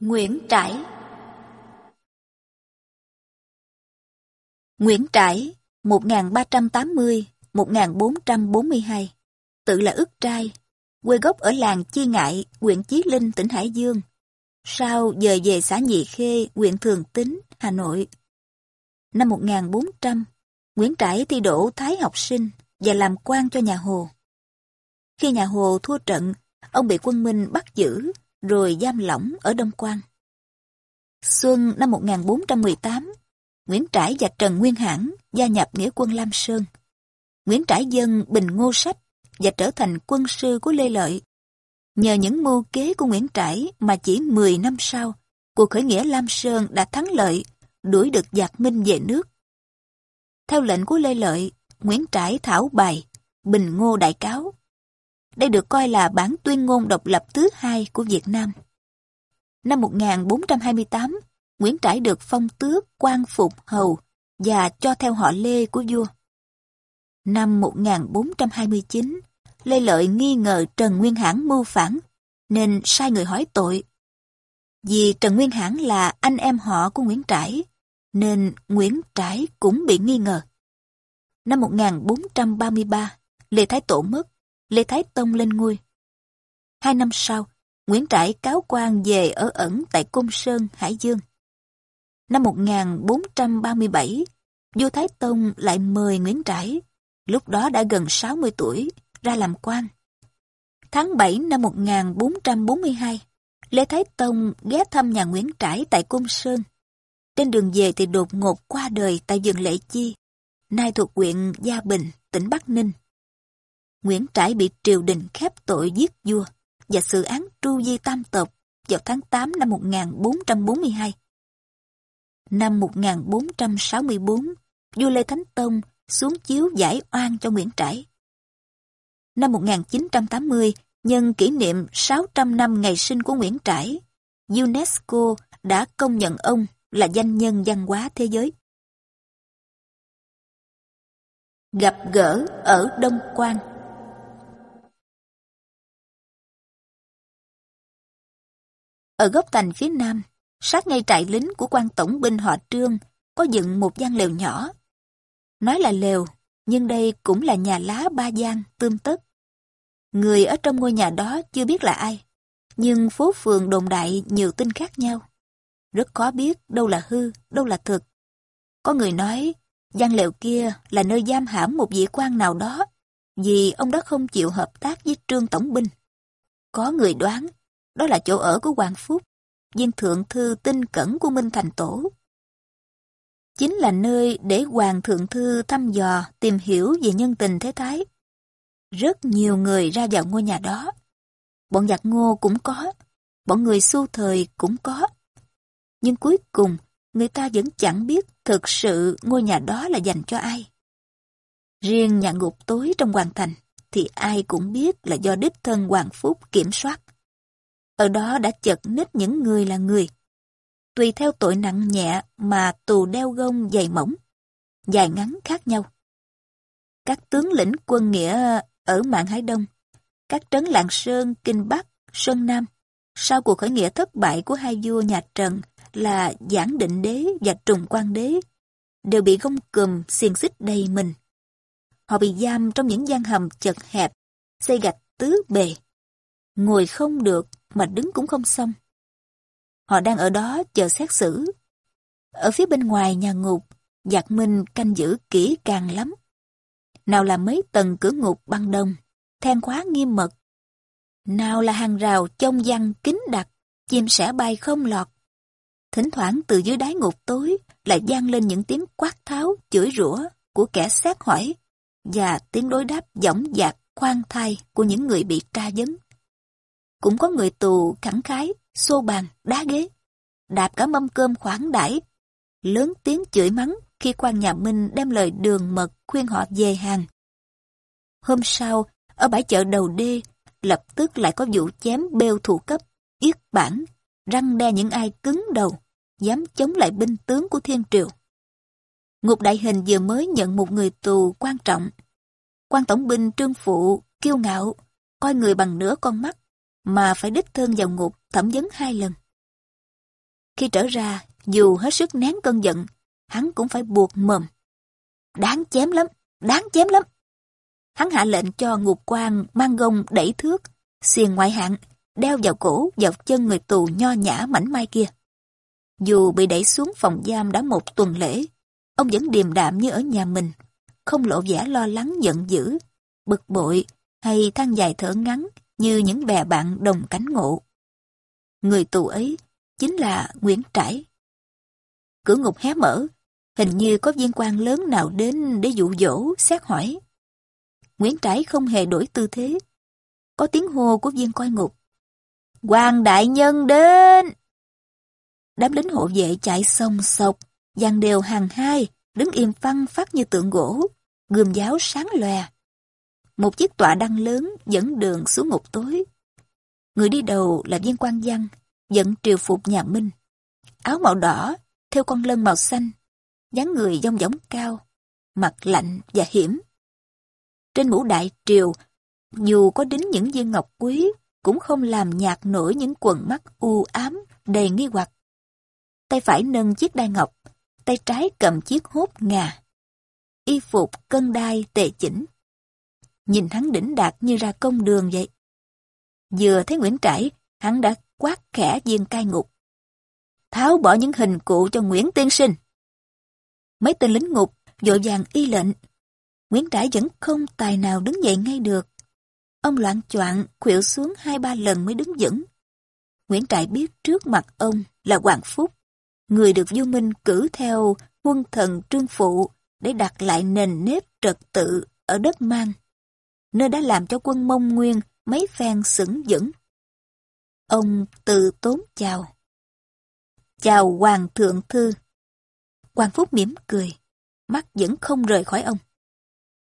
Nguyễn Trãi. Nguyễn Trãi 1380-1442 Tự là ức trai. Quê gốc ở làng Chi Ngại, huyện Chí Linh, tỉnh Hải Dương. Sau dời về xã Nhị Khê, huyện Thường Tín, Hà Nội. Năm 1400 Nguyễn Trãi thi đỗ Thái học sinh và làm quan cho nhà Hồ. Khi nhà Hồ thua trận, ông bị quân Minh bắt giữ rồi giam lỏng ở Đông Quan. Xuân năm 1418, Nguyễn Trãi và Trần Nguyên Hãn gia nhập nghĩa quân Lam Sơn. Nguyễn Trãi dân Bình Ngô Sách và trở thành quân sư của Lê Lợi. Nhờ những mưu kế của Nguyễn Trãi mà chỉ 10 năm sau, cuộc khởi nghĩa Lam Sơn đã thắng lợi, đuổi được giặc Minh về nước. Theo lệnh của Lê Lợi, Nguyễn Trãi thảo bài, Bình Ngô Đại Cáo, đây được coi là bản tuyên ngôn độc lập thứ hai của Việt Nam. Năm 1428, Nguyễn Trãi được phong tước quan phục hầu và cho theo họ Lê của vua. Năm 1429, Lê Lợi nghi ngờ Trần Nguyên Hãn mưu phản, nên sai người hỏi tội. Vì Trần Nguyên Hãn là anh em họ của Nguyễn Trãi, nên Nguyễn Trãi cũng bị nghi ngờ. Năm 1433, Lê Thái Tổ mất, Lê Thái Tông lên ngôi. Hai năm sau, Nguyễn Trãi cáo quan về ở ẩn tại Cung Sơn, Hải Dương. Năm 1437, vua Thái Tông lại mời Nguyễn Trãi, lúc đó đã gần 60 tuổi, ra làm quan. Tháng 7 năm 1442, Lê Thái Tông ghé thăm nhà Nguyễn Trãi tại Cung Sơn. Trên đường về thì đột ngột qua đời tại vườn Lệ Chi, nay thuộc huyện Gia Bình, tỉnh Bắc Ninh. Nguyễn Trãi bị triều đình khép tội giết vua và xử án tru di tam tộc vào tháng 8 năm 1442. Năm 1464, vua Lê Thánh Tông xuống chiếu giải oan cho Nguyễn Trãi. Năm 1980, nhân kỷ niệm 600 năm ngày sinh của Nguyễn Trãi, UNESCO đã công nhận ông là danh nhân văn hóa thế giới. Gặp gỡ ở Đông Quan Ở góc thành phía nam, sát ngay trại lính của quan tổng binh họ Trương, có dựng một gian lều nhỏ. Nói là lều, nhưng đây cũng là nhà lá ba gian, tươm tất. Người ở trong ngôi nhà đó chưa biết là ai, nhưng phố phường đồn đại nhiều tin khác nhau. Rất khó biết đâu là hư, đâu là thực. Có người nói, gian lều kia là nơi giam hãm một vị quan nào đó, vì ông đó không chịu hợp tác với trương tổng binh. Có người đoán, đó là chỗ ở của Hoàng Phúc, viên thượng thư tinh cẩn của Minh Thành Tổ. Chính là nơi để Hoàng thượng thư thăm dò, tìm hiểu về nhân tình thế thái. Rất nhiều người ra vào ngôi nhà đó. Bọn giặc ngô cũng có, bọn người xu thời cũng có. Nhưng cuối cùng, người ta vẫn chẳng biết thực sự ngôi nhà đó là dành cho ai. Riêng nhà ngục tối trong hoàng thành thì ai cũng biết là do đích thân Hoàng Phúc kiểm soát. Ở đó đã chật ních những người là người. Tùy theo tội nặng nhẹ mà tù đeo gông dày mỏng, dài ngắn khác nhau. Các tướng lĩnh quân nghĩa ở Mạng Hải Đông, các trấn Lạng Sơn, Kinh Bắc, Sơn Nam, sau cuộc khởi nghĩa thất bại của hai vua nhà Trần là Giảng Định Đế và Trùng Quang Đế, đều bị gông cùm xiềng xích đầy mình. Họ bị giam trong những gian hầm chật hẹp, xây gạch tứ bề. Ngồi không được, mà đứng cũng không xong. Họ đang ở đó chờ xét xử. Ở phía bên ngoài nhà ngục, giặc minh canh giữ kỹ càng lắm. Nào là mấy tầng cửa ngục băng đồng, then khóa nghiêm mật. Nào là hàng rào trông văn kín đặc, chim sẻ bay không lọt. Thỉnh thoảng từ dưới đáy ngục tối lại gian lên những tiếng quát tháo, chửi rủa của kẻ xét hỏi và tiếng đối đáp dõng dạc, khoan thai của những người bị tra vấn cũng có người tù khẳng khái, xô bàn, đá ghế, đạp cả mâm cơm khoản đãi, lớn tiếng chửi mắng khi quan nhà Minh đem lời đường mật khuyên họ về hàng. Hôm sau, ở bãi chợ đầu đê, lập tức lại có vụ chém bêu thủ cấp, yết bản, răng đe những ai cứng đầu, dám chống lại binh tướng của thiên triều. Ngục đại hình vừa mới nhận một người tù quan trọng. quan tổng binh trương phụ, kiêu ngạo, coi người bằng nửa con mắt, mà phải đích thân vào ngục thẩm vấn hai lần. Khi trở ra, dù hết sức nén cơn giận, hắn cũng phải buộc mồm. Đáng chém lắm, đáng chém lắm. Hắn hạ lệnh cho ngục quan mang gông đẩy thước, xiềng ngoại hạng, đeo vào cổ, vào chân người tù nho nhã mảnh mai kia. Dù bị đẩy xuống phòng giam đã một tuần lễ, ông vẫn điềm đạm như ở nhà mình, không lộ vẻ lo lắng giận dữ, bực bội hay than dài thở ngắn như những bè bạn đồng cánh ngộ. Người tù ấy chính là Nguyễn Trãi. Cửa ngục hé mở, hình như có viên quan lớn nào đến để dụ dỗ, xét hỏi. Nguyễn Trãi không hề đổi tư thế. Có tiếng hô của viên coi ngục. quan đại nhân đến! Đám lính hộ vệ chạy sông sộc, dàn đều hàng hai, đứng im phăng phát như tượng gỗ, gươm giáo sáng lòe. Một chiếc tọa đăng lớn dẫn đường xuống ngục tối. Người đi đầu là viên quan văn, dẫn triều phục nhà Minh. Áo màu đỏ, theo con lân màu xanh, dáng người dông dỏng cao, mặt lạnh và hiểm. Trên mũ đại triều, dù có đính những viên ngọc quý, cũng không làm nhạt nổi những quần mắt u ám, đầy nghi hoặc. Tay phải nâng chiếc đai ngọc, tay trái cầm chiếc hốt ngà. Y phục cân đai tề chỉnh. Nhìn hắn đỉnh đạt như ra công đường vậy. Vừa thấy Nguyễn Trãi, hắn đã quát khẽ viên cai ngục. Tháo bỏ những hình cụ cho Nguyễn Tiên Sinh. Mấy tên lính ngục vội vàng y lệnh. Nguyễn Trãi vẫn không tài nào đứng dậy ngay được. Ông loạn choạng khuỵu xuống hai ba lần mới đứng vững. Nguyễn Trãi biết trước mặt ông là Hoàng Phúc, người được Du Minh cử theo quân thần trương phụ để đặt lại nền nếp trật tự ở đất mang, nơi đã làm cho quân Mông Nguyên mấy phen sững dững. Ông từ tốn chào. Chào Hoàng Thượng Thư. Hoàng Phúc mỉm cười, mắt vẫn không rời khỏi ông.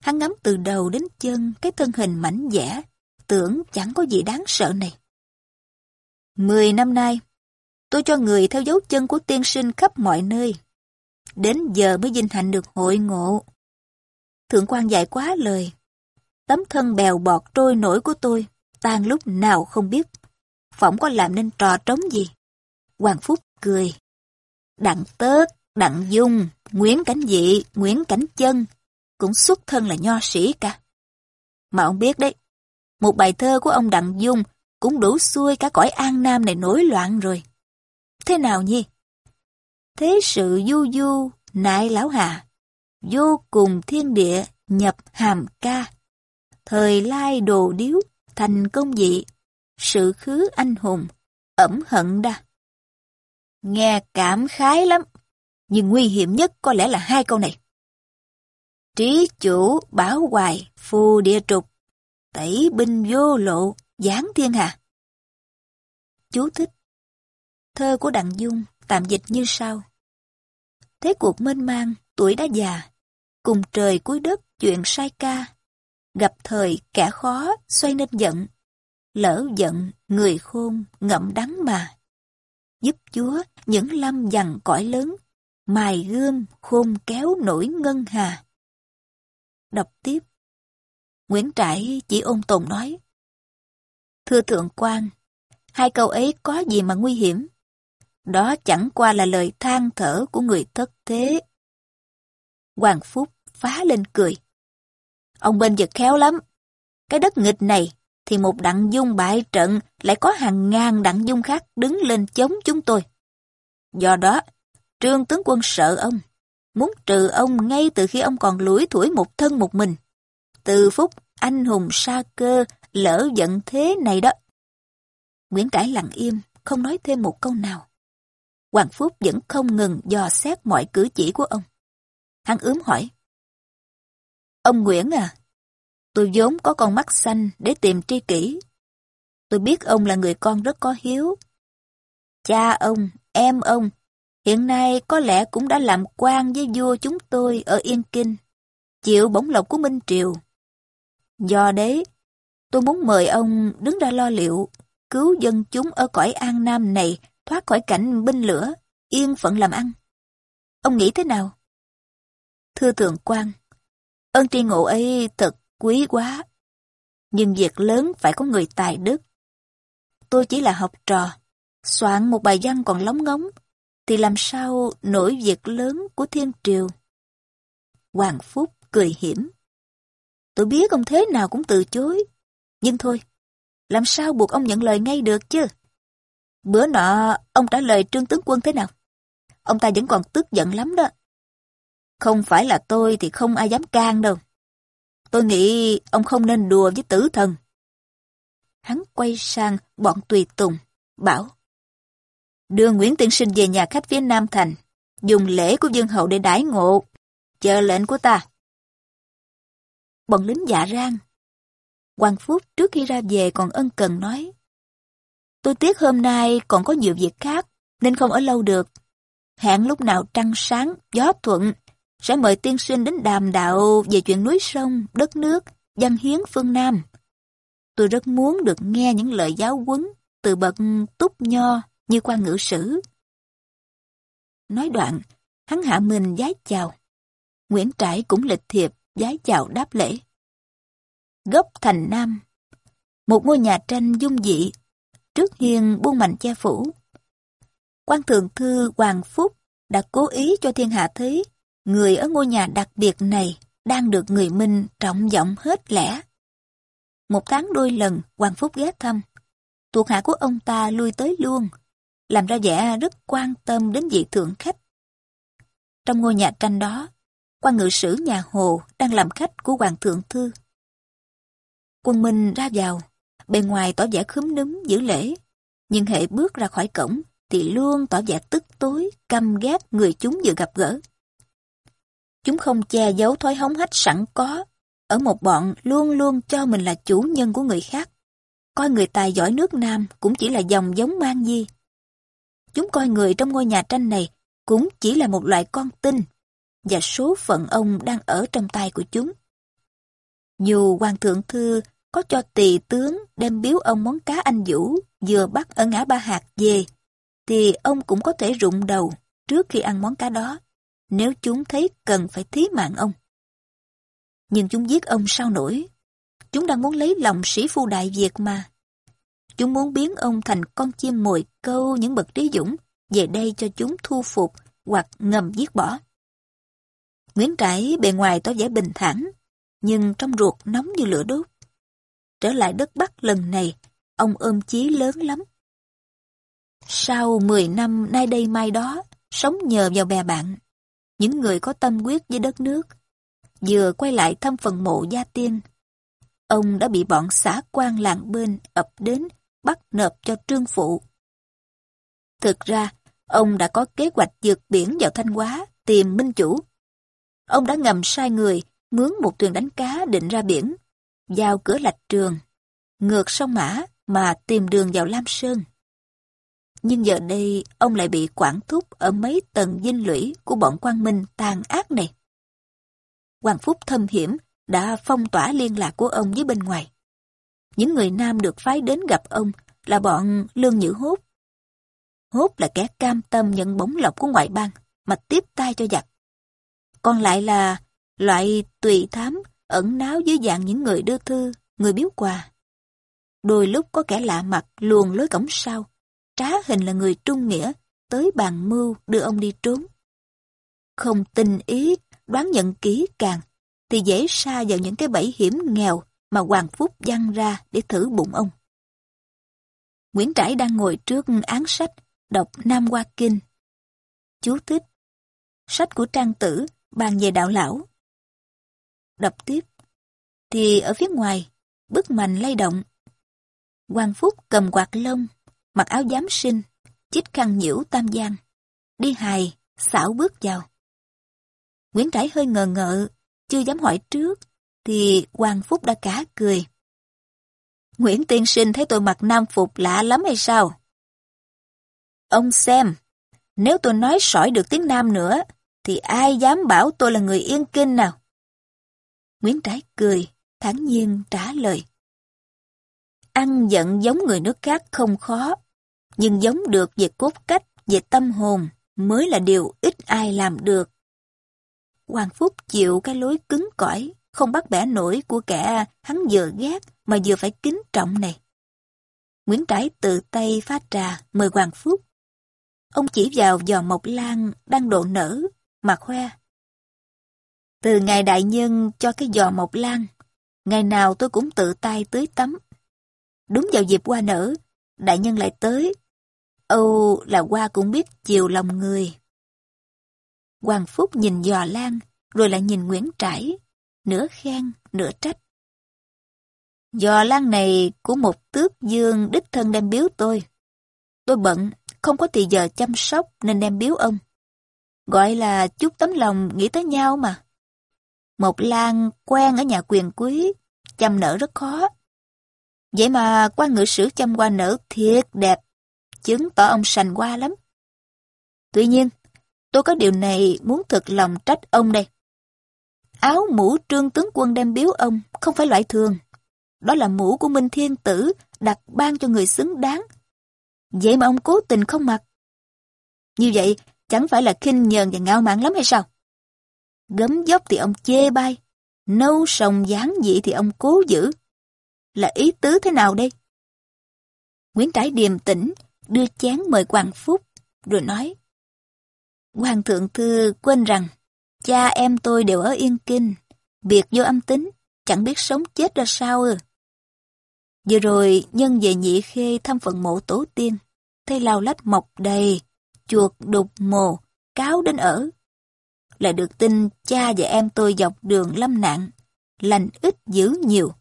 Hắn ngắm từ đầu đến chân cái thân hình mảnh dẻ, tưởng chẳng có gì đáng sợ này. Mười năm nay, tôi cho người theo dấu chân của tiên sinh khắp mọi nơi. Đến giờ mới vinh hạnh được hội ngộ. Thượng quan dạy quá lời. Tấm thân bèo bọt trôi nổi của tôi, tan lúc nào không biết. Phỏng có làm nên trò trống gì. Hoàng Phúc cười. Đặng tớt, đặng dung, Nguyễn Cảnh Dị, Nguyễn Cảnh Chân, cũng xuất thân là nho sĩ cả. Mà ông biết đấy, một bài thơ của ông Đặng Dung cũng đủ xuôi cả cõi An Nam này nổi loạn rồi. Thế nào nhi? Thế sự du du, nại lão hà, vô cùng thiên địa nhập hàm ca. Thời lai đồ điếu, thành công dị, sự khứ anh hùng, ẩm hận đa. Nghe cảm khái lắm, nhưng nguy hiểm nhất có lẽ là hai câu này. Trí chủ bảo hoài, phù địa trục, tẩy binh vô lộ, giáng thiên hạ. Chú thích Thơ của Đặng Dung tạm dịch như sau. Thế cuộc mênh mang, tuổi đã già, cùng trời cuối đất chuyện sai ca. Gặp thời kẻ khó, xoay nên giận. Lỡ giận, người khôn, ngậm đắng mà. Giúp Chúa những lâm dằn cõi lớn, mài gươm, khôn kéo nổi ngân hà. Đọc tiếp. Nguyễn Trãi chỉ ôn tồn nói. Thưa Thượng quan, hai câu ấy có gì mà nguy hiểm? Đó chẳng qua là lời than thở của người thất thế. Hoàng Phúc phá lên cười. Ông bên giật khéo lắm. Cái đất nghịch này thì một đặng dung bại trận lại có hàng ngàn đặng dung khác đứng lên chống chúng tôi. Do đó, trương tướng quân sợ ông, muốn trừ ông ngay từ khi ông còn lủi thủi một thân một mình. Từ phút anh hùng sa cơ lỡ giận thế này đó. Nguyễn Trãi lặng im, không nói thêm một câu nào. Hoàng Phúc vẫn không ngừng dò xét mọi cử chỉ của ông. Hắn ướm hỏi. Ông Nguyễn à, tôi vốn có con mắt xanh để tìm tri kỷ. Tôi biết ông là người con rất có hiếu. Cha ông, em ông, hiện nay có lẽ cũng đã làm quan với vua chúng tôi ở Yên Kinh, chịu bổng lộc của Minh Triều. Do đấy, tôi muốn mời ông đứng ra lo liệu, cứu dân chúng ở cõi An Nam này thoát khỏi cảnh binh lửa, yên phận làm ăn. Ông nghĩ thế nào? Thưa thượng quan, ơn tri ngộ ấy thật quý quá. Nhưng việc lớn phải có người tài đức. Tôi chỉ là học trò, soạn một bài văn còn lóng ngóng, thì làm sao nổi việc lớn của thiên triều? Hoàng Phúc cười hiểm. Tôi biết ông thế nào cũng từ chối. Nhưng thôi, làm sao buộc ông nhận lời ngay được chứ? Bữa nọ, ông trả lời trương tướng quân thế nào? Ông ta vẫn còn tức giận lắm đó. Không phải là tôi thì không ai dám can đâu. Tôi nghĩ ông không nên đùa với tử thần. Hắn quay sang bọn tùy tùng, bảo. Đưa Nguyễn Tiên Sinh về nhà khách phía Nam Thành, dùng lễ của Dương Hậu để đãi ngộ, chờ lệnh của ta. Bọn lính dạ rang. Hoàng Phúc trước khi ra về còn ân cần nói. Tôi tiếc hôm nay còn có nhiều việc khác, nên không ở lâu được. Hẹn lúc nào trăng sáng, gió thuận, sẽ mời tiên sinh đến đàm đạo về chuyện núi sông, đất nước, văn hiến phương Nam. Tôi rất muốn được nghe những lời giáo huấn từ bậc túc nho như quan ngữ sử. Nói đoạn, hắn hạ mình giái chào. Nguyễn Trãi cũng lịch thiệp giái chào đáp lễ. Gốc thành Nam Một ngôi nhà tranh dung dị, trước hiên buông mạnh che phủ. quan thượng thư Hoàng Phúc đã cố ý cho thiên hạ thấy người ở ngôi nhà đặc biệt này đang được người Minh trọng vọng hết lẽ. Một tháng đôi lần, Hoàng Phúc ghé thăm. Thuộc hạ của ông ta lui tới luôn, làm ra vẻ rất quan tâm đến vị thượng khách. Trong ngôi nhà tranh đó, quan ngự sử nhà Hồ đang làm khách của Hoàng thượng thư. Quân Minh ra vào, bề ngoài tỏ vẻ khúm núm giữ lễ, nhưng hệ bước ra khỏi cổng thì luôn tỏ vẻ tức tối, căm ghét người chúng vừa gặp gỡ. Chúng không che giấu thói hống hách sẵn có, ở một bọn luôn luôn cho mình là chủ nhân của người khác. Coi người tài giỏi nước Nam cũng chỉ là dòng giống mang di. Chúng coi người trong ngôi nhà tranh này cũng chỉ là một loại con tin và số phận ông đang ở trong tay của chúng. Dù Hoàng thượng thư có cho tỳ tướng đem biếu ông món cá anh vũ vừa bắt ở ngã ba hạt về, thì ông cũng có thể rụng đầu trước khi ăn món cá đó nếu chúng thấy cần phải thí mạng ông. Nhưng chúng giết ông sao nổi? Chúng đang muốn lấy lòng sĩ phu đại Việt mà. Chúng muốn biến ông thành con chim mồi câu những bậc trí dũng về đây cho chúng thu phục hoặc ngầm giết bỏ. Nguyễn Trãi bề ngoài tỏ vẻ bình thản, nhưng trong ruột nóng như lửa đốt. Trở lại đất Bắc lần này, ông ôm chí lớn lắm. Sau 10 năm nay đây mai đó, sống nhờ vào bè bạn, những người có tâm quyết với đất nước, vừa quay lại thăm phần mộ gia tiên. Ông đã bị bọn xã quan làng bên ập đến bắt nộp cho trương phụ. Thực ra, ông đã có kế hoạch vượt biển vào Thanh Hóa tìm minh chủ. Ông đã ngầm sai người mướn một thuyền đánh cá định ra biển, vào cửa lạch trường, ngược sông Mã mà tìm đường vào Lam Sơn. Nhưng giờ đây ông lại bị quản thúc ở mấy tầng dinh lũy của bọn quan minh tàn ác này. Hoàng Phúc thâm hiểm đã phong tỏa liên lạc của ông với bên ngoài. Những người nam được phái đến gặp ông là bọn Lương Nhữ Hốt. Hốt là kẻ cam tâm nhận bóng lộc của ngoại bang mà tiếp tay cho giặc. Còn lại là loại tùy thám ẩn náu dưới dạng những người đưa thư, người biếu quà. Đôi lúc có kẻ lạ mặt luồn lối cổng sau, trá hình là người trung nghĩa, tới bàn mưu đưa ông đi trốn. Không tình ý, đoán nhận kỹ càng, thì dễ xa vào những cái bẫy hiểm nghèo mà Hoàng Phúc dăng ra để thử bụng ông. Nguyễn Trãi đang ngồi trước án sách, đọc Nam Hoa Kinh. Chú thích. Sách của Trang Tử, bàn về đạo lão. Đọc tiếp. Thì ở phía ngoài, bức mạnh lay động. Hoàng Phúc cầm quạt lông, mặc áo giám sinh, chích khăn nhiễu tam giang. Đi hài, xảo bước vào. Nguyễn Trãi hơi ngờ ngợ, chưa dám hỏi trước, thì Hoàng Phúc đã cả cười. Nguyễn Tiên Sinh thấy tôi mặc nam phục lạ lắm hay sao? Ông xem, nếu tôi nói sỏi được tiếng Nam nữa, thì ai dám bảo tôi là người yên kinh nào? Nguyễn Trãi cười, thản nhiên trả lời. Ăn giận giống người nước khác không khó, nhưng giống được về cốt cách, về tâm hồn mới là điều ít ai làm được. Hoàng Phúc chịu cái lối cứng cỏi, không bắt bẻ nổi của kẻ hắn vừa ghét mà vừa phải kính trọng này. Nguyễn Trãi tự tay pha trà mời Hoàng Phúc. Ông chỉ vào giò mộc lan đang độ nở, mà khoe. Từ ngày đại nhân cho cái giò mộc lan, ngày nào tôi cũng tự tay tưới tắm. Đúng vào dịp qua nở, đại nhân lại tới. Âu là hoa cũng biết chiều lòng người. Hoàng Phúc nhìn Dò lan, rồi lại nhìn Nguyễn Trãi, nửa khen, nửa trách. Dò lan này của một tước dương đích thân đem biếu tôi. Tôi bận, không có thì giờ chăm sóc nên đem biếu ông. Gọi là chút tấm lòng nghĩ tới nhau mà. Một lan quen ở nhà quyền quý, chăm nở rất khó. Vậy mà quan ngự sử chăm hoa nở thiệt đẹp, chứng tỏ ông sành qua lắm. Tuy nhiên, tôi có điều này muốn thực lòng trách ông đây. Áo mũ trương tướng quân đem biếu ông không phải loại thường. Đó là mũ của Minh Thiên Tử đặt ban cho người xứng đáng. Vậy mà ông cố tình không mặc. Như vậy chẳng phải là khinh nhờn và ngạo mạn lắm hay sao? Gấm dốc thì ông chê bai, nâu sòng dáng dị thì ông cố giữ. Là ý tứ thế nào đây? Nguyễn Trãi điềm tĩnh, đưa chén mời Hoàng Phúc, rồi nói. Hoàng thượng thư quên rằng, cha em tôi đều ở Yên Kinh, biệt vô âm tính, chẳng biết sống chết ra sao ư. Vừa rồi, nhân về nhị khê thăm phận mộ tổ tiên, thấy lao lách mọc đầy, chuột đục mồ, cáo đến ở. Lại được tin cha và em tôi dọc đường lâm nạn, lành ít dữ nhiều,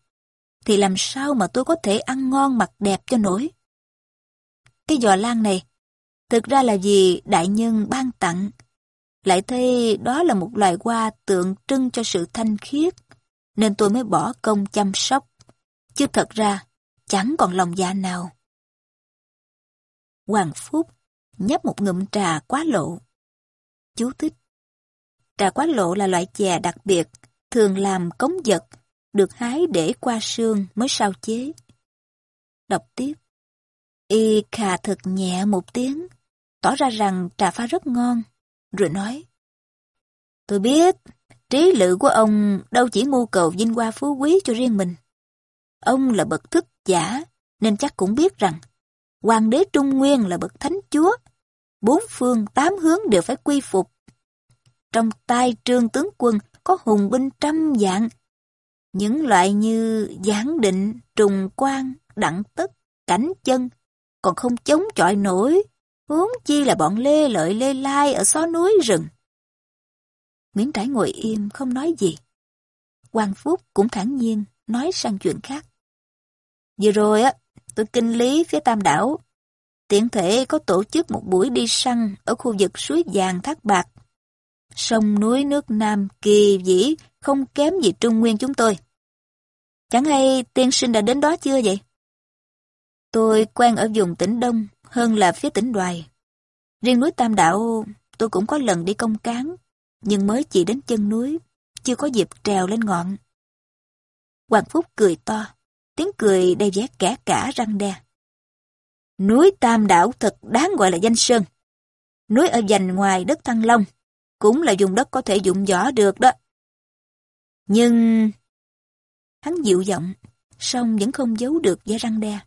thì làm sao mà tôi có thể ăn ngon mặc đẹp cho nổi. Cái giò lan này, thực ra là vì đại nhân ban tặng, lại thấy đó là một loài hoa tượng trưng cho sự thanh khiết, nên tôi mới bỏ công chăm sóc. Chứ thật ra, chẳng còn lòng dạ nào. Hoàng Phúc nhấp một ngụm trà quá lộ. Chú thích. Trà quá lộ là loại chè đặc biệt, thường làm cống vật, được hái để qua sương mới sao chế. Đọc tiếp. Y khà thật nhẹ một tiếng, tỏ ra rằng trà pha rất ngon, rồi nói. Tôi biết, trí lự của ông đâu chỉ mưu cầu vinh hoa phú quý cho riêng mình. Ông là bậc thức giả, nên chắc cũng biết rằng Hoàng đế Trung Nguyên là bậc thánh chúa, bốn phương tám hướng đều phải quy phục. Trong tay trương tướng quân có hùng binh trăm dạng, những loại như giảng định, trùng quan, đặng tất, cảnh chân, còn không chống chọi nổi, huống chi là bọn lê lợi lê lai ở xó núi rừng. Nguyễn Trãi ngồi im không nói gì. Hoàng Phúc cũng thản nhiên nói sang chuyện khác. Vừa rồi á, tôi kinh lý phía Tam Đảo. Tiện thể có tổ chức một buổi đi săn ở khu vực suối vàng Thác Bạc. Sông núi nước Nam kỳ vĩ không kém gì Trung Nguyên chúng tôi. Chẳng hay tiên sinh đã đến đó chưa vậy? Tôi quen ở vùng tỉnh Đông hơn là phía tỉnh Đoài. Riêng núi Tam Đảo tôi cũng có lần đi công cán, nhưng mới chỉ đến chân núi, chưa có dịp trèo lên ngọn. Hoàng Phúc cười to tiếng cười đầy vẻ kẻ cả răng đe. Núi Tam Đảo thật đáng gọi là danh sơn. Núi ở dành ngoài đất Thăng Long, cũng là dùng đất có thể dụng võ được đó. Nhưng... Hắn dịu giọng, song vẫn không giấu được vẻ răng đe.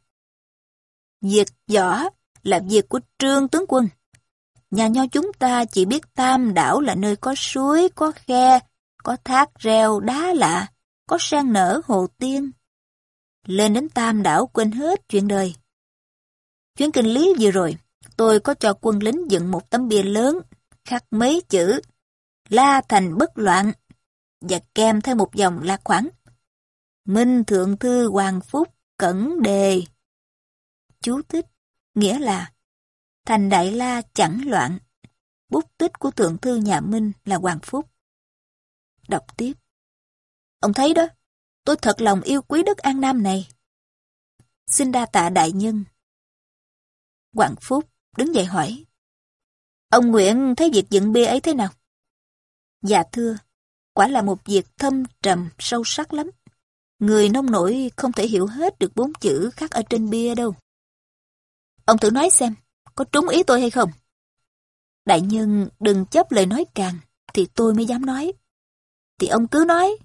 Việc võ là việc của trương tướng quân. Nhà nho chúng ta chỉ biết Tam Đảo là nơi có suối, có khe, có thác reo, đá lạ, có sen nở hồ tiên, lên đến Tam đảo quên hết chuyện đời. Chuyến kinh lý vừa rồi, tôi có cho quân lính dựng một tấm bia lớn, khắc mấy chữ La thành bất loạn và kèm theo một dòng lạc khoảng Minh Thượng Thư Hoàng Phúc Cẩn Đề. Chú thích, nghĩa là thành Đại La chẳng loạn. Bút tích của Thượng Thư nhà Minh là Hoàng Phúc. Đọc tiếp. Ông thấy đó, tôi thật lòng yêu quý đất An Nam này. Xin đa tạ đại nhân. hoàng Phúc đứng dậy hỏi. Ông Nguyễn thấy việc dựng bia ấy thế nào? Dạ thưa, quả là một việc thâm trầm, sâu sắc lắm. Người nông nổi không thể hiểu hết được bốn chữ khắc ở trên bia đâu. Ông thử nói xem, có trúng ý tôi hay không? Đại nhân đừng chấp lời nói càng, thì tôi mới dám nói. Thì ông cứ nói,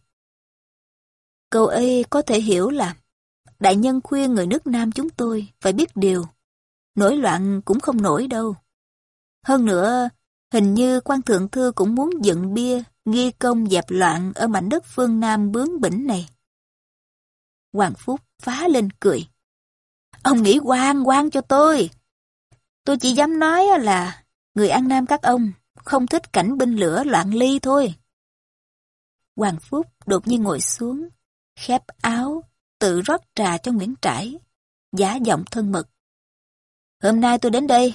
Câu ấy có thể hiểu là đại nhân khuyên người nước Nam chúng tôi phải biết điều. Nổi loạn cũng không nổi đâu. Hơn nữa, hình như quan thượng thư cũng muốn dựng bia, ghi công dẹp loạn ở mảnh đất phương Nam bướng bỉnh này. Hoàng Phúc phá lên cười. Ông nghĩ quan quan cho tôi. Tôi chỉ dám nói là người An Nam các ông không thích cảnh binh lửa loạn ly thôi. Hoàng Phúc đột nhiên ngồi xuống, khép áo, tự rót trà cho Nguyễn Trãi, giả giọng thân mật. Hôm nay tôi đến đây,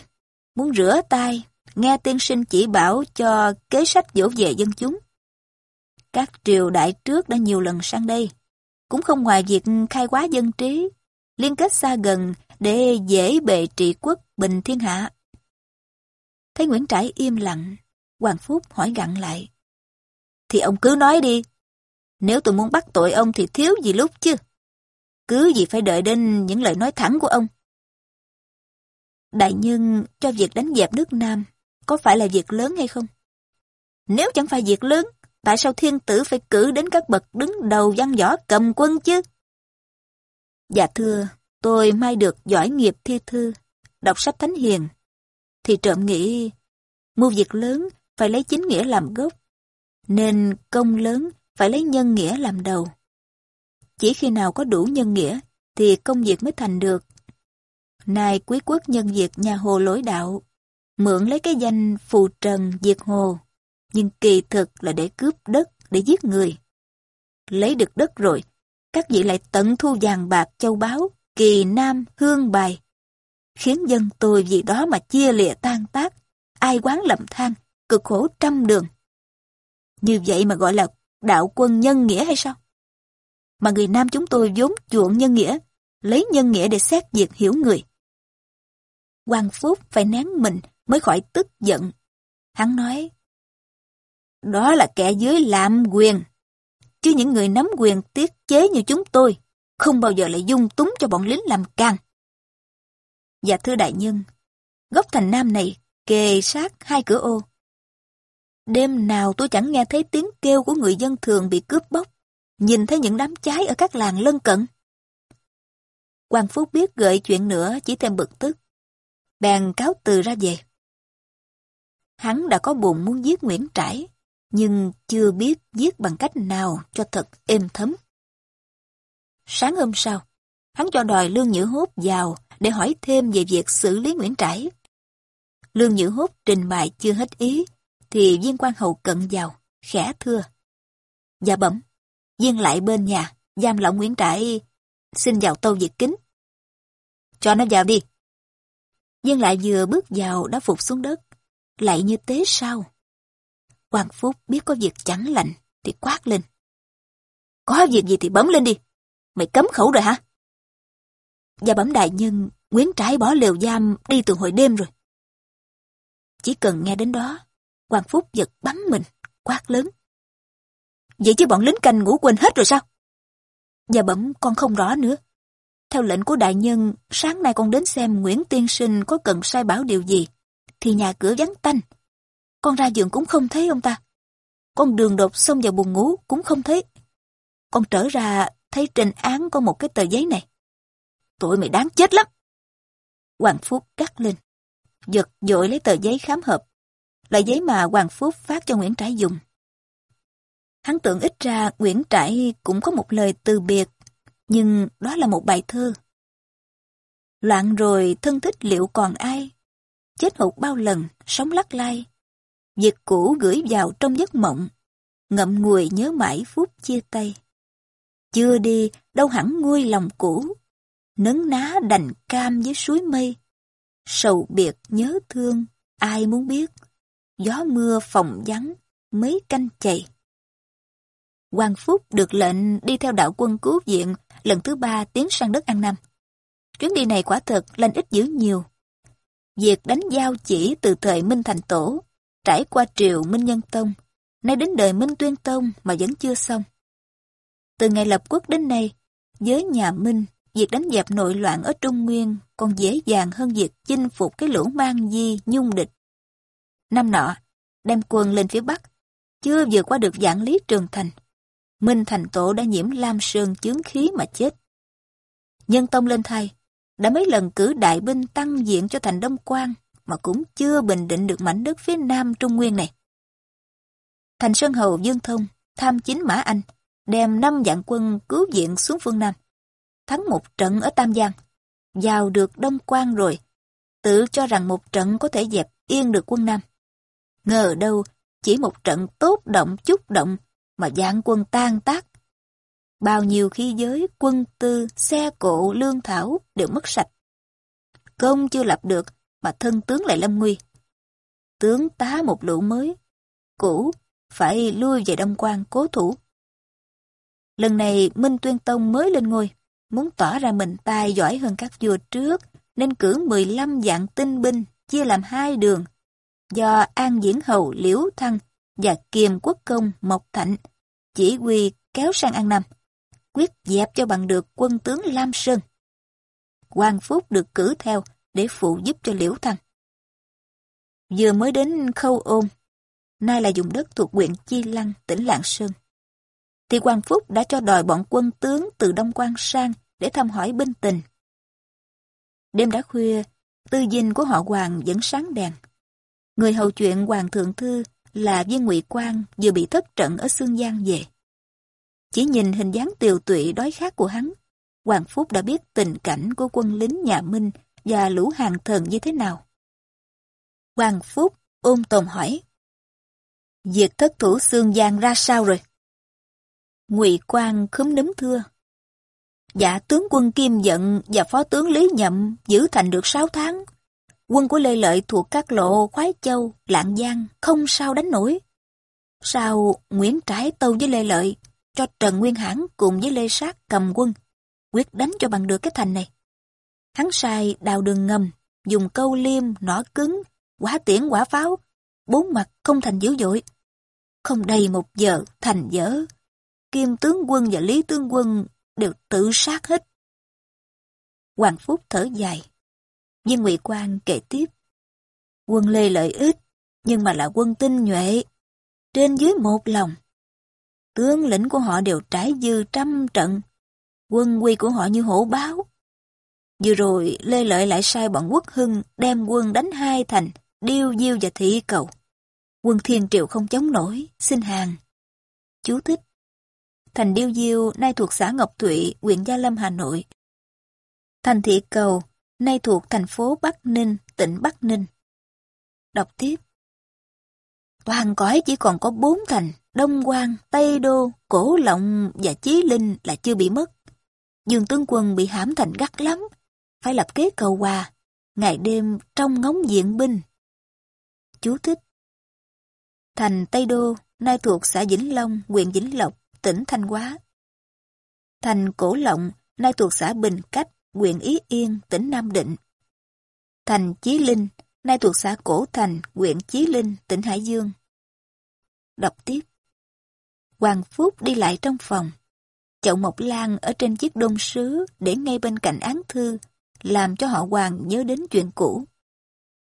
muốn rửa tay, nghe tiên sinh chỉ bảo cho kế sách dỗ về dân chúng. Các triều đại trước đã nhiều lần sang đây, cũng không ngoài việc khai quá dân trí, liên kết xa gần để dễ bề trị quốc bình thiên hạ. Thấy Nguyễn Trãi im lặng, Hoàng Phúc hỏi gặn lại. Thì ông cứ nói đi. Nếu tôi muốn bắt tội ông thì thiếu gì lúc chứ. Cứ gì phải đợi đến những lời nói thẳng của ông. Đại nhân cho việc đánh dẹp nước Nam có phải là việc lớn hay không? Nếu chẳng phải việc lớn, tại sao thiên tử phải cử đến các bậc đứng đầu văn võ cầm quân chứ? Dạ thưa, tôi mai được giỏi nghiệp thi thư, đọc sách thánh hiền, thì trộm nghĩ mưu việc lớn phải lấy chính nghĩa làm gốc, nên công lớn phải lấy nhân nghĩa làm đầu. Chỉ khi nào có đủ nhân nghĩa thì công việc mới thành được. Nay quý quốc nhân việc nhà hồ lối đạo, mượn lấy cái danh phù trần diệt hồ, nhưng kỳ thực là để cướp đất, để giết người. Lấy được đất rồi, các vị lại tận thu vàng bạc châu báu, kỳ nam, hương bài, khiến dân tôi vì đó mà chia lìa tan tác, ai quán lầm than, cực khổ trăm đường. Như vậy mà gọi là đạo quân nhân nghĩa hay sao? Mà người Nam chúng tôi vốn chuộng nhân nghĩa, lấy nhân nghĩa để xét việc hiểu người. Hoàng Phúc phải nén mình mới khỏi tức giận. Hắn nói, đó là kẻ dưới lạm quyền, chứ những người nắm quyền tiết chế như chúng tôi, không bao giờ lại dung túng cho bọn lính làm càng. Dạ thưa đại nhân, góc thành Nam này kề sát hai cửa ô. Đêm nào tôi chẳng nghe thấy tiếng kêu của người dân thường bị cướp bóc, nhìn thấy những đám cháy ở các làng lân cận. Quang Phúc biết gợi chuyện nữa chỉ thêm bực tức. Bèn cáo từ ra về. Hắn đã có bụng muốn giết Nguyễn Trãi, nhưng chưa biết giết bằng cách nào cho thật êm thấm. Sáng hôm sau, hắn cho đòi Lương Nhữ Hốt vào để hỏi thêm về việc xử lý Nguyễn Trãi. Lương Nhữ Hốt trình bày chưa hết ý, thì viên quan hầu cận vào, khẽ thưa. Dạ bẩm, viên lại bên nhà, giam lỏng Nguyễn Trãi, xin vào tâu việc kính. Cho nó vào đi. Viên lại vừa bước vào đã phục xuống đất, lại như tế sao. Hoàng Phúc biết có việc chẳng lành, thì quát lên. Có việc gì thì bấm lên đi. Mày cấm khẩu rồi hả? Và bấm đại nhân, Nguyễn Trãi bỏ liều giam đi từ hồi đêm rồi. Chỉ cần nghe đến đó, Hoàng Phúc giật bắn mình, quát lớn. Vậy chứ bọn lính canh ngủ quên hết rồi sao? Và bẩm con không rõ nữa. Theo lệnh của đại nhân, sáng nay con đến xem Nguyễn Tiên Sinh có cần sai bảo điều gì, thì nhà cửa vắng tanh. Con ra giường cũng không thấy ông ta. Con đường đột xông vào buồn ngủ cũng không thấy. Con trở ra thấy trên án có một cái tờ giấy này. Tụi mày đáng chết lắm. Hoàng Phúc cắt lên. Giật dội lấy tờ giấy khám hợp. Là giấy mà Hoàng Phúc phát cho Nguyễn Trãi dùng. Hắn tưởng ít ra Nguyễn Trãi cũng có một lời từ biệt, nhưng đó là một bài thơ. Loạn rồi thân thích liệu còn ai? Chết hụt bao lần, sống lắc lai. Việc cũ gửi vào trong giấc mộng, ngậm ngùi nhớ mãi phút chia tay. Chưa đi, đâu hẳn nguôi lòng cũ, nấn ná đành cam với suối mây. Sầu biệt nhớ thương, ai muốn biết, gió mưa phòng vắng, mấy canh chày. Hoàng Phúc được lệnh đi theo đạo quân cứu viện lần thứ ba tiến sang đất An Nam. Chuyến đi này quả thật lành ít dữ nhiều. Việc đánh giao chỉ từ thời Minh Thành Tổ, trải qua triều Minh Nhân Tông, nay đến đời Minh Tuyên Tông mà vẫn chưa xong. Từ ngày lập quốc đến nay, với nhà Minh, việc đánh dẹp nội loạn ở Trung Nguyên còn dễ dàng hơn việc chinh phục cái lũ mang di nhung địch. Năm nọ, đem quân lên phía Bắc, chưa vừa qua được giảng lý trường thành. Minh Thành Tổ đã nhiễm lam sơn chướng khí mà chết. Nhân Tông lên thay, đã mấy lần cử đại binh tăng diện cho thành Đông Quang mà cũng chưa bình định được mảnh đất phía nam Trung Nguyên này. Thành Sơn Hầu Dương Thông tham chính Mã Anh, đem năm vạn quân cứu viện xuống phương Nam. Thắng một trận ở Tam Giang, vào được Đông Quan rồi, tự cho rằng một trận có thể dẹp yên được quân Nam. Ngờ đâu, chỉ một trận tốt động chút động mà dạng quân tan tác. Bao nhiêu khi giới, quân tư, xe cộ, lương thảo đều mất sạch. Công chưa lập được mà thân tướng lại lâm nguy. Tướng tá một lũ mới, cũ phải lui về Đông Quan cố thủ. Lần này Minh Tuyên Tông mới lên ngôi, muốn tỏ ra mình tài giỏi hơn các vua trước, nên cử 15 dạng tinh binh chia làm hai đường, do An Diễn Hầu Liễu Thăng và Kiềm Quốc Công Mộc Thạnh chỉ huy kéo sang An Nam, quyết dẹp cho bằng được quân tướng Lam Sơn. Quang Phúc được cử theo để phụ giúp cho Liễu Thăng. Vừa mới đến Khâu Ôn, nay là dùng đất thuộc huyện Chi Lăng, tỉnh Lạng Sơn. Thì Quang Phúc đã cho đòi bọn quân tướng từ Đông Quan sang để thăm hỏi binh tình. Đêm đã khuya, tư dinh của họ Hoàng vẫn sáng đèn. Người hầu chuyện Hoàng Thượng Thư là viên ngụy Quang vừa bị thất trận ở Sương Giang về. Chỉ nhìn hình dáng tiều tụy đói khát của hắn, Hoàng Phúc đã biết tình cảnh của quân lính nhà Minh và lũ hàng thần như thế nào. Hoàng Phúc ôm tồn hỏi. Việc thất thủ xương giang ra sao rồi? Ngụy Quang khúm núm thưa. Dạ tướng quân Kim Dận và phó tướng Lý Nhậm giữ thành được 6 tháng. Quân của Lê Lợi thuộc các lộ Khoái Châu, Lạng Giang không sao đánh nổi. Sao Nguyễn Trãi tâu với Lê Lợi cho Trần Nguyên Hãn cùng với Lê Sát cầm quân, quyết đánh cho bằng được cái thành này. Hắn sai đào đường ngầm, dùng câu liêm, nỏ cứng, quả tiễn quả pháo, bốn mặt không thành dữ dội. Không đầy một giờ thành dở. Kim tướng quân và Lý tướng quân đều tự sát hết. Hoàng Phúc thở dài. Nhưng Ngụy Quang kể tiếp. Quân Lê lợi ít, nhưng mà là quân tinh nhuệ. Trên dưới một lòng. Tướng lĩnh của họ đều trải dư trăm trận. Quân quy của họ như hổ báo. Vừa rồi Lê Lợi lại sai bọn quốc hưng đem quân đánh hai thành, điêu diêu và thị cầu. Quân thiên triệu không chống nổi, xin hàng. Chú thích. Thành điêu diêu nay thuộc xã Ngọc Thụy, huyện Gia Lâm, Hà Nội. Thành thị cầu nay thuộc thành phố Bắc Ninh, tỉnh Bắc Ninh. Đọc tiếp. Toàn cõi chỉ còn có bốn thành, Đông Quang, Tây Đô, Cổ Lộng và Chí Linh là chưa bị mất. Dương tướng quân bị hãm thành gắt lắm, phải lập kế cầu hòa, ngày đêm trong ngóng diện binh. Chú thích Thành Tây Đô, nay thuộc xã Vĩnh Long, huyện Vĩnh Lộc, tỉnh Thanh Hóa. Thành Cổ Lộng, nay thuộc xã Bình Cách, huyện Ý Yên, tỉnh Nam Định. Thành Chí Linh, nay thuộc xã Cổ Thành, huyện Chí Linh, tỉnh Hải Dương. Đọc tiếp. Hoàng Phúc đi lại trong phòng. Chậu Mộc Lan ở trên chiếc đôn sứ để ngay bên cạnh án thư làm cho họ Hoàng nhớ đến chuyện cũ.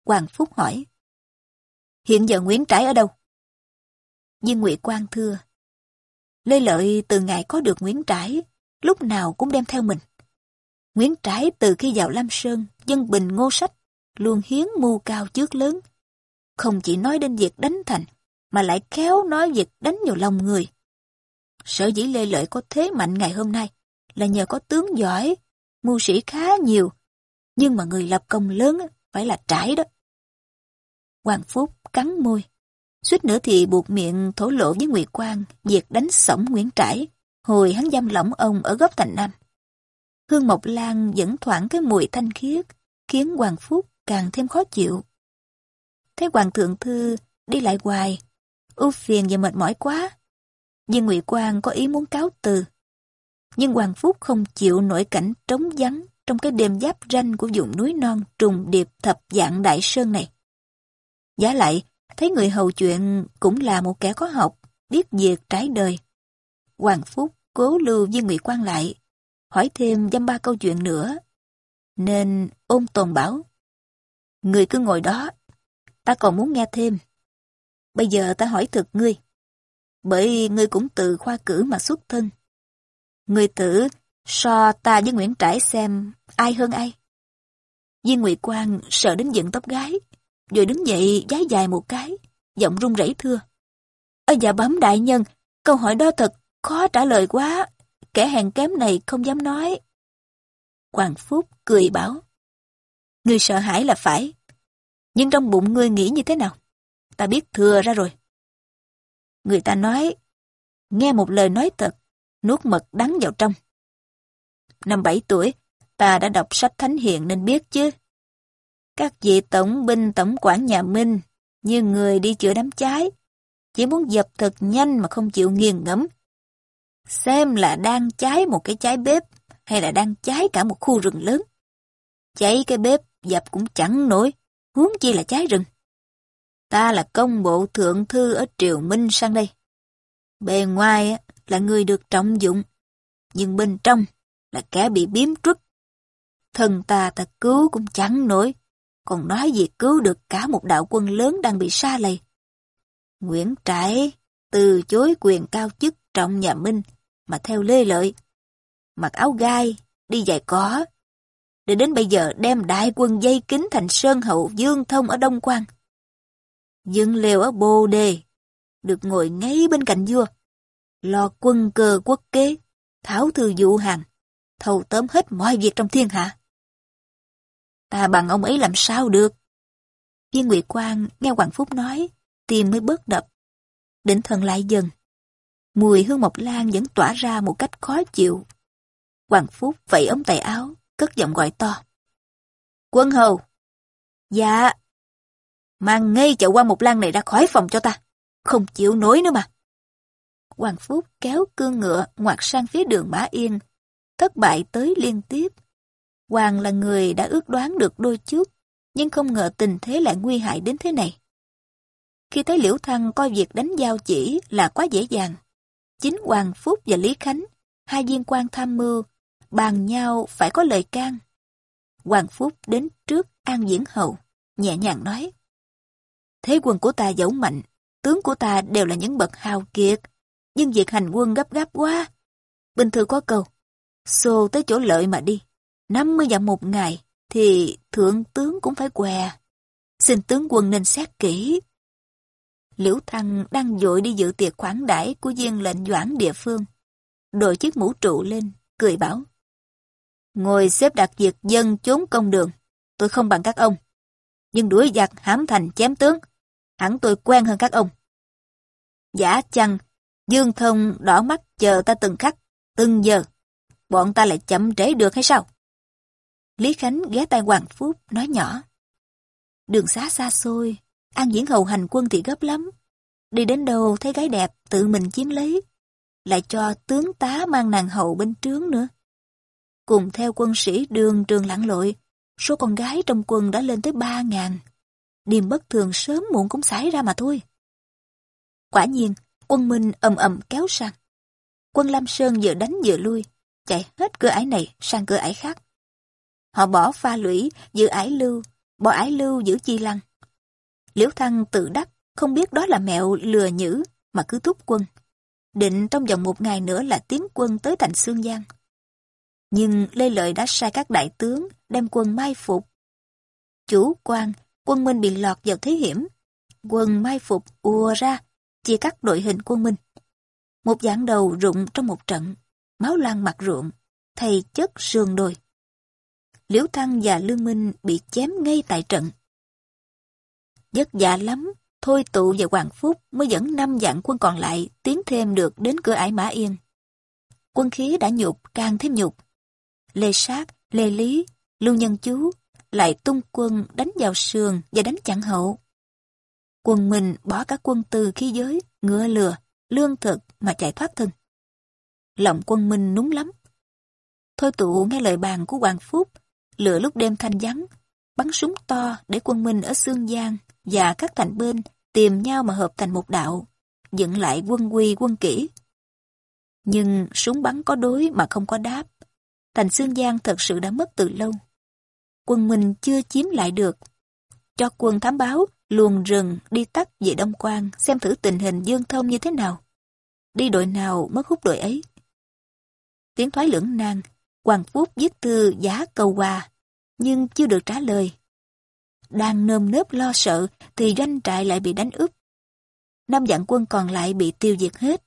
Hoàng Phúc hỏi, Hiện giờ Nguyễn Trãi ở đâu? Nhưng Ngụy Quang thưa, Lê Lợi từ ngày có được Nguyễn Trãi, lúc nào cũng đem theo mình. Nguyễn Trãi từ khi vào Lam Sơn, dân bình ngô sách, luôn hiến mưu cao trước lớn. Không chỉ nói đến việc đánh thành, mà lại khéo nói việc đánh vào lòng người. Sở dĩ Lê Lợi có thế mạnh ngày hôm nay là nhờ có tướng giỏi, mưu sĩ khá nhiều, nhưng mà người lập công lớn phải là trải đó. Hoàng Phúc cắn môi, suýt nữa thì buộc miệng thổ lộ với Nguyệt Quang việc đánh sổng Nguyễn Trãi, hồi hắn giam lỏng ông ở góc thành Nam. Hương Mộc Lan vẫn thoảng cái mùi thanh khiết, khiến Hoàng Phúc càng thêm khó chịu. Thấy Hoàng Thượng Thư đi lại hoài, ưu phiền và mệt mỏi quá. Nhưng Ngụy Quang có ý muốn cáo từ. Nhưng Hoàng Phúc không chịu nổi cảnh trống vắng trong cái đêm giáp ranh của vùng núi non trùng điệp thập dạng đại sơn này. Giá lại, thấy người hầu chuyện cũng là một kẻ có học, biết việc trái đời. Hoàng Phúc cố lưu viên Ngụy Quan lại, hỏi thêm dăm ba câu chuyện nữa. Nên ôn tồn bảo, Người cứ ngồi đó, ta còn muốn nghe thêm. Bây giờ ta hỏi thực ngươi, bởi ngươi cũng từ khoa cử mà xuất thân. Ngươi tử so ta với Nguyễn Trãi xem ai hơn ai. Viên Ngụy Quang sợ đến dựng tóc gái, rồi đứng dậy giái dài một cái, giọng run rẩy thưa. Ơ dạ bấm đại nhân, câu hỏi đó thật khó trả lời quá, kẻ hèn kém này không dám nói. Hoàng Phúc cười bảo. Ngươi sợ hãi là phải, nhưng trong bụng ngươi nghĩ như thế nào? Ta biết thừa ra rồi. Người ta nói, nghe một lời nói thật, nuốt mật đắng vào trong. Năm bảy tuổi, ta đã đọc sách thánh hiền nên biết chứ. Các vị tổng binh tổng quản nhà Minh, như người đi chữa đám cháy, chỉ muốn dập thật nhanh mà không chịu nghiền ngẫm. Xem là đang cháy một cái cháy bếp hay là đang cháy cả một khu rừng lớn. Cháy cái bếp dập cũng chẳng nổi, huống chi là cháy rừng. Ta là công bộ thượng thư ở Triều Minh sang đây. Bề ngoài là người được trọng dụng, nhưng bên trong là kẻ bị biếm trước, thần ta ta cứu cũng chẳng nổi, còn nói gì cứu được cả một đạo quân lớn đang bị xa lầy. Nguyễn Trãi từ chối quyền cao chức trọng nhà Minh mà theo lê lợi. Mặc áo gai, đi giày có. Để đến bây giờ đem đại quân dây kính thành Sơn Hậu Dương Thông ở Đông Quang. Dương Liều ở Bồ Đề, được ngồi ngay bên cạnh vua. Lo quân cơ quốc kế, tháo thư dụ hàng, thâu tóm hết mọi việc trong thiên hạ. Ta bằng ông ấy làm sao được? Viên Nguyệt Quang nghe Hoàng Phúc nói, tim mới bớt đập. Định thần lại dần. Mùi hương mộc lan vẫn tỏa ra một cách khó chịu. Hoàng Phúc vẫy ống tay áo, cất giọng gọi to. Quân hầu! Dạ! Mang ngay chậu qua mộc lan này ra khỏi phòng cho ta. Không chịu nổi nữa mà. Hoàng Phúc kéo cương ngựa ngoặt sang phía đường Mã Yên. Thất bại tới liên tiếp. Hoàng là người đã ước đoán được đôi chút, nhưng không ngờ tình thế lại nguy hại đến thế này. Khi thấy Liễu Thăng coi việc đánh giao chỉ là quá dễ dàng, chính Hoàng Phúc và Lý Khánh, hai viên quan tham mưu, bàn nhau phải có lời can. Hoàng Phúc đến trước An Diễn Hậu, nhẹ nhàng nói. Thế quân của ta dẫu mạnh, tướng của ta đều là những bậc hào kiệt, nhưng việc hành quân gấp gáp quá. Bình thường có câu, xô tới chỗ lợi mà đi, 50 dặm một ngày, thì thượng tướng cũng phải què. Xin tướng quân nên xét kỹ. Liễu Thăng đang dội đi dự tiệc khoản đãi của viên lệnh doãn địa phương. Đội chiếc mũ trụ lên, cười bảo. Ngồi xếp đặt việc dân chốn công đường, tôi không bằng các ông. Nhưng đuổi giặc hãm thành chém tướng, hẳn tôi quen hơn các ông. Giả chăng, Dương Thông đỏ mắt chờ ta từng khắc, từng giờ. Bọn ta lại chậm trễ được hay sao? Lý Khánh ghé tay Hoàng Phúc, nói nhỏ. Đường xá xa xôi, An Diễn Hầu hành quân thì gấp lắm. Đi đến đâu thấy gái đẹp tự mình chiếm lấy. Lại cho tướng tá mang nàng hậu bên trướng nữa. Cùng theo quân sĩ đường trường lặn lội, số con gái trong quân đã lên tới ba ngàn. Điềm bất thường sớm muộn cũng xảy ra mà thôi. Quả nhiên, quân Minh ầm ầm kéo sang. Quân Lam Sơn vừa đánh vừa lui, chạy hết cửa ải này sang cửa ải khác. Họ bỏ pha lũy, giữ ải lưu, bỏ ải lưu giữ chi lăng. Liễu Thăng tự đắc, không biết đó là mẹo lừa nhữ, mà cứ thúc quân. Định trong vòng một ngày nữa là tiến quân tới thành Sương Giang. Nhưng Lê Lợi đã sai các đại tướng đem quân mai phục. Chủ quan, quân Minh bị lọt vào thế hiểm. Quân mai phục ùa ra, chia cắt đội hình quân Minh. Một dạng đầu rụng trong một trận, máu lan mặt ruộng, thầy chất sườn đồi. Liễu Thăng và Lương Minh bị chém ngay tại trận. Vất dạ lắm, Thôi tụ và Hoàng Phúc mới dẫn năm vạn quân còn lại tiến thêm được đến cửa ải Mã Yên. Quân khí đã nhục, càng thêm nhục. Lê Sát, Lê Lý, Lưu Nhân Chú lại tung quân đánh vào sườn và đánh chặn hậu. Quân mình bỏ cả quân từ khí giới, ngựa lừa, lương thực mà chạy thoát thân. Lòng quân minh núng lắm. Thôi tụ nghe lời bàn của Hoàng Phúc, lựa lúc đêm thanh vắng, bắn súng to để quân minh ở Sương Giang và các thành bên tìm nhau mà hợp thành một đạo, dựng lại quân quy quân kỹ. Nhưng súng bắn có đối mà không có đáp. Thành Sương Giang thật sự đã mất từ lâu. Quân Minh chưa chiếm lại được. Cho quân thám báo luồn rừng đi tắt về Đông Quang xem thử tình hình dương thông như thế nào. Đi đội nào mất hút đội ấy. Tiếng thoái lưỡng nan, Hoàng Phúc viết thư giá cầu hòa, nhưng chưa được trả lời. đang nơm nớp lo sợ thì doanh trại lại bị đánh úp. Năm vạn quân còn lại bị tiêu diệt hết.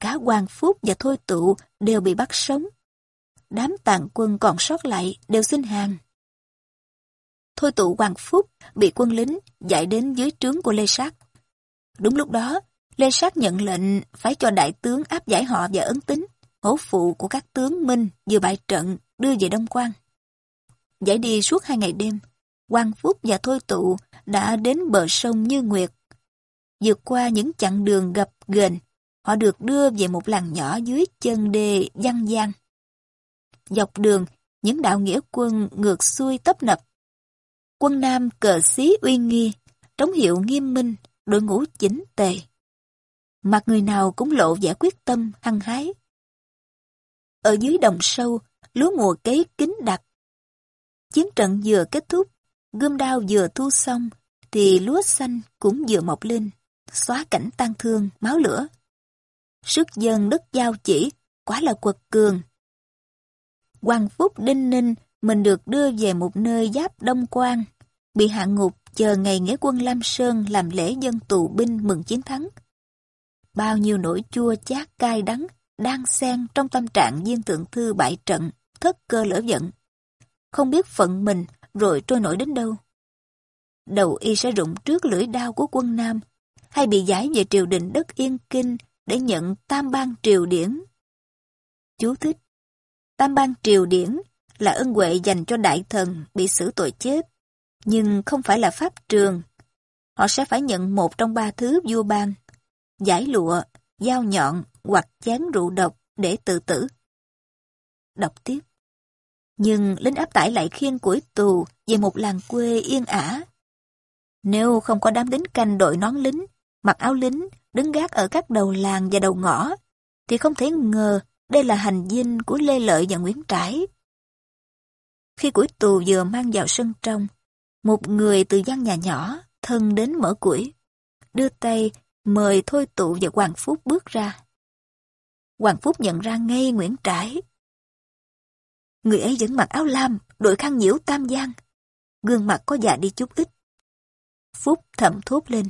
Cả Hoàng Phúc và Thôi Tụ đều bị bắt sống. Đám tàn quân còn sót lại đều xin hàng. Thôi Tụ Hoàng Phúc bị quân lính giải đến dưới trướng của Lê Sát. Đúng lúc đó, Lê Sát nhận lệnh phải cho đại tướng áp giải họ và ấn tính, hổ phụ của các tướng Minh vừa bại trận đưa về Đông Quan. Giải đi suốt hai ngày đêm, Quang Phúc và Thôi Tụ đã đến bờ sông Như Nguyệt. Vượt qua những chặng đường gập ghềnh, họ được đưa về một làng nhỏ dưới chân đê Giang Giang. Dọc đường, những đạo nghĩa quân ngược xuôi tấp nập. Quân Nam cờ xí uy nghi, trống hiệu nghiêm minh, đội ngũ chỉnh tề. Mặt người nào cũng lộ vẻ quyết tâm, hăng hái. Ở dưới đồng sâu, lúa mùa cấy kín đặc. Chiến trận vừa kết thúc, gươm đao vừa thu xong, thì lúa xanh cũng vừa mọc lên, xóa cảnh tan thương, máu lửa. Sức dân đất giao chỉ, quá là quật cường. Hoàng Phúc Đinh Ninh mình được đưa về một nơi giáp Đông Quan, bị hạ ngục chờ ngày nghĩa quân Lam Sơn làm lễ dân tù binh mừng chiến thắng. Bao nhiêu nỗi chua chát cay đắng đang xen trong tâm trạng viên tượng thư bại trận, thất cơ lỡ giận. Không biết phận mình rồi trôi nổi đến đâu. Đầu y sẽ rụng trước lưỡi đao của quân Nam, hay bị giải về triều đình đất Yên Kinh để nhận tam ban triều điển. Chú thích Tam ban triều điển là ân huệ dành cho đại thần bị xử tội chết, nhưng không phải là pháp trường. Họ sẽ phải nhận một trong ba thứ vua ban, giải lụa, dao nhọn hoặc chán rượu độc để tự tử. Đọc tiếp. Nhưng lính áp tải lại khiên củi tù về một làng quê yên ả. Nếu không có đám lính canh đội nón lính, mặc áo lính, đứng gác ở các đầu làng và đầu ngõ, thì không thể ngờ đây là hành dinh của Lê Lợi và Nguyễn Trãi. Khi củi tù vừa mang vào sân trong, một người từ gian nhà nhỏ thân đến mở củi, đưa tay mời Thôi Tụ và Hoàng Phúc bước ra. Hoàng Phúc nhận ra ngay Nguyễn Trãi. Người ấy vẫn mặc áo lam, đội khăn nhiễu tam giang. Gương mặt có già đi chút ít. Phúc thầm thốt lên.